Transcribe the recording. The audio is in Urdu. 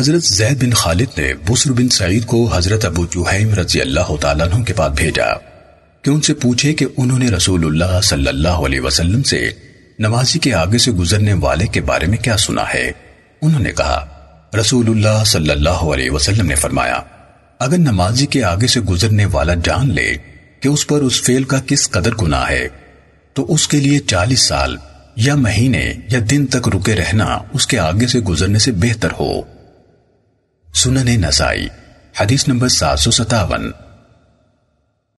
حضرت زید بن خالد نے بسر بن سعید کو حضرت ابو جوہیم رضی اللہ تعالیٰ عنہ کے پاس بھیجا کہ ان سے پوچھے کہ انہوں نے رسول اللہ صلی اللہ علیہ وسلم سے نمازی کے آگے سے گزرنے والے کے بارے میں کیا سنا ہے؟ انہوں نے کہا، رسول اللہ صلی اللہ علیہ وسلم نے فرمایا، اگر نمازی کے آگے سے گزرنے والا جان لے کہ اس پر اس فیل کا کس قدر گناہ ہے، تو اس کے لیے چالیس سال یا مہینے یا دن تک رکے رہنا اس کے آگے سے گزرنے سے بہتر ہو۔ سنن نسائی حدیث نمبر سات سو ستاون۔